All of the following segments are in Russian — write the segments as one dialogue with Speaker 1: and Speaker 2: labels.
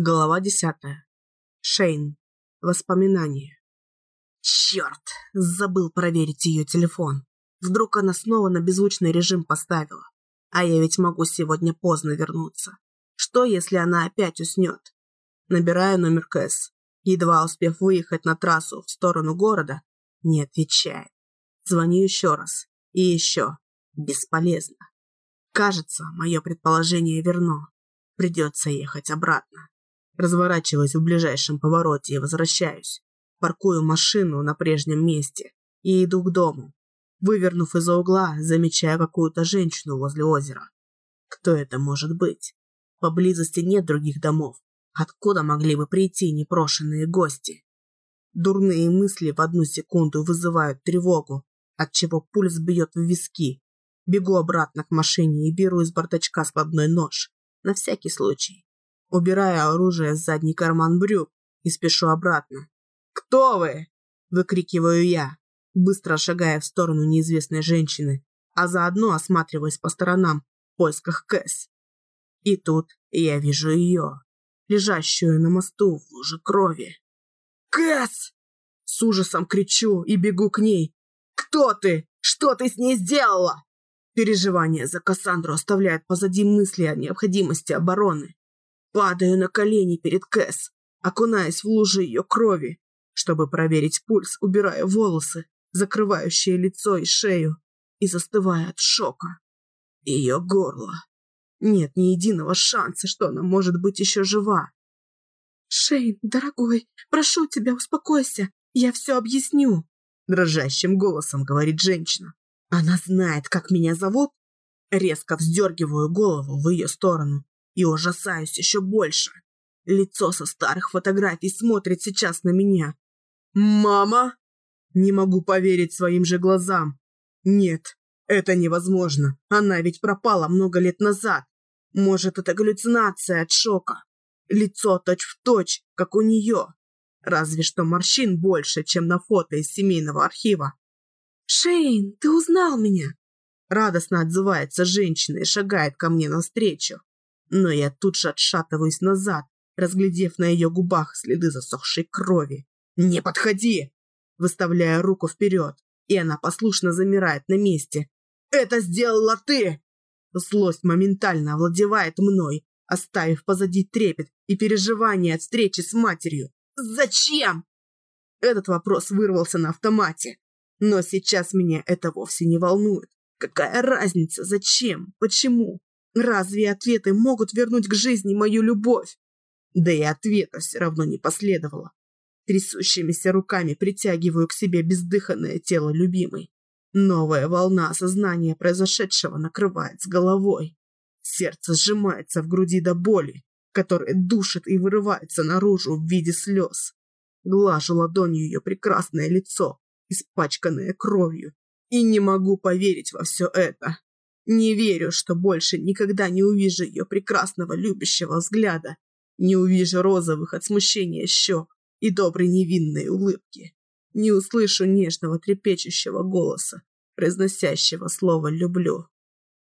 Speaker 1: Глава десятая. Шейн. Воспоминания. Черт! Забыл проверить ее телефон. Вдруг она снова на беззвучный режим поставила. А я ведь могу сегодня поздно вернуться. Что, если она опять уснет? Набираю номер Кэс. Едва успев выехать на трассу в сторону города, не отвечает. Звоню еще раз. И еще. Бесполезно. Кажется, мое предположение верно. Придется ехать обратно. Разворачиваюсь в ближайшем повороте и возвращаюсь. Паркую машину на прежнем месте и иду к дому. Вывернув из-за угла, замечаю какую-то женщину возле озера. Кто это может быть? Поблизости нет других домов. Откуда могли бы прийти непрошенные гости? Дурные мысли в одну секунду вызывают тревогу, отчего пульс бьет в виски. Бегу обратно к машине и беру из бардачка складной нож. На всякий случай. Убираю оружие в задний карман брюк и спешу обратно. «Кто вы?» – выкрикиваю я, быстро шагая в сторону неизвестной женщины, а заодно осматриваясь по сторонам в поисках Кэс. И тут я вижу ее, лежащую на мосту в луже крови. «Кэс!» С ужасом кричу и бегу к ней. «Кто ты? Что ты с ней сделала?» Переживания за Кассандру оставляют позади мысли о необходимости обороны. Падаю на колени перед Кэс, окунаясь в лужи ее крови. Чтобы проверить пульс, убирая волосы, закрывающие лицо и шею, и застывая от шока. Ее горло. Нет ни единого шанса, что она может быть еще жива.
Speaker 2: «Шейн, дорогой, прошу тебя, успокойся, я все объясню»,
Speaker 1: дрожащим голосом говорит женщина. «Она знает, как меня зовут?» Резко вздергиваю голову в ее сторону и ужасаюсь еще больше. Лицо со старых фотографий смотрит сейчас на меня. «Мама?» Не могу поверить своим же глазам. Нет, это невозможно. Она ведь пропала много лет назад. Может, это галлюцинация от шока. Лицо точь-в-точь, точь, как у нее. Разве что морщин больше, чем на фото из семейного архива.
Speaker 2: «Шейн, ты узнал меня!»
Speaker 1: Радостно отзывается женщина и шагает ко мне навстречу но я тут же отшатываюсь назад, разглядев на ее губах следы засохшей крови. «Не подходи!» Выставляя руку вперед, и она послушно замирает на месте. «Это сделала ты!» Злость моментально овладевает мной, оставив позади трепет и переживание от встречи с матерью. «Зачем?» Этот вопрос вырвался на автомате. Но сейчас меня это вовсе не волнует. Какая разница, зачем, почему? Разве ответы могут вернуть к жизни мою любовь? Да и ответа все равно не последовало. Трясущимися руками притягиваю к себе бездыханное тело любимой. Новая волна осознания произошедшего накрывает с головой. Сердце сжимается в груди до боли, которая душит и вырывается наружу в виде слез. Глажу ладонью ее прекрасное лицо, испачканное кровью, и не могу поверить во все это. Не верю, что больше никогда не увижу ее прекрасного любящего взгляда, не увижу розовых от смущения щек и доброй невинной улыбки, не услышу нежного трепещущего голоса, произносящего слово «люблю».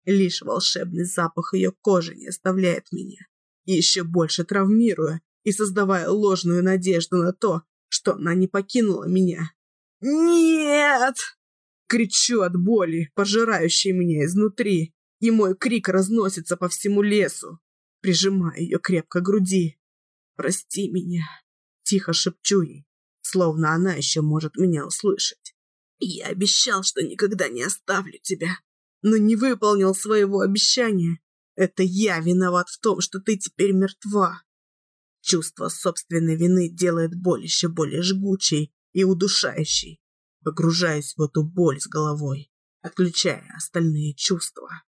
Speaker 1: Лишь волшебный запах ее кожи не оставляет меня, еще больше травмируя и создавая ложную надежду на то, что она не покинула меня. «Нет!» Кричу от боли, пожирающей меня изнутри, и мой крик разносится по всему лесу. Прижимаю ее крепко к груди. «Прости меня», — тихо шепчу ей, словно она еще может меня услышать. «Я обещал, что никогда не оставлю тебя, но не выполнил своего обещания. Это я виноват в том, что ты теперь мертва». Чувство собственной вины делает боль еще более жгучей и удушающей погружаясь в эту боль с головой, отключая остальные чувства.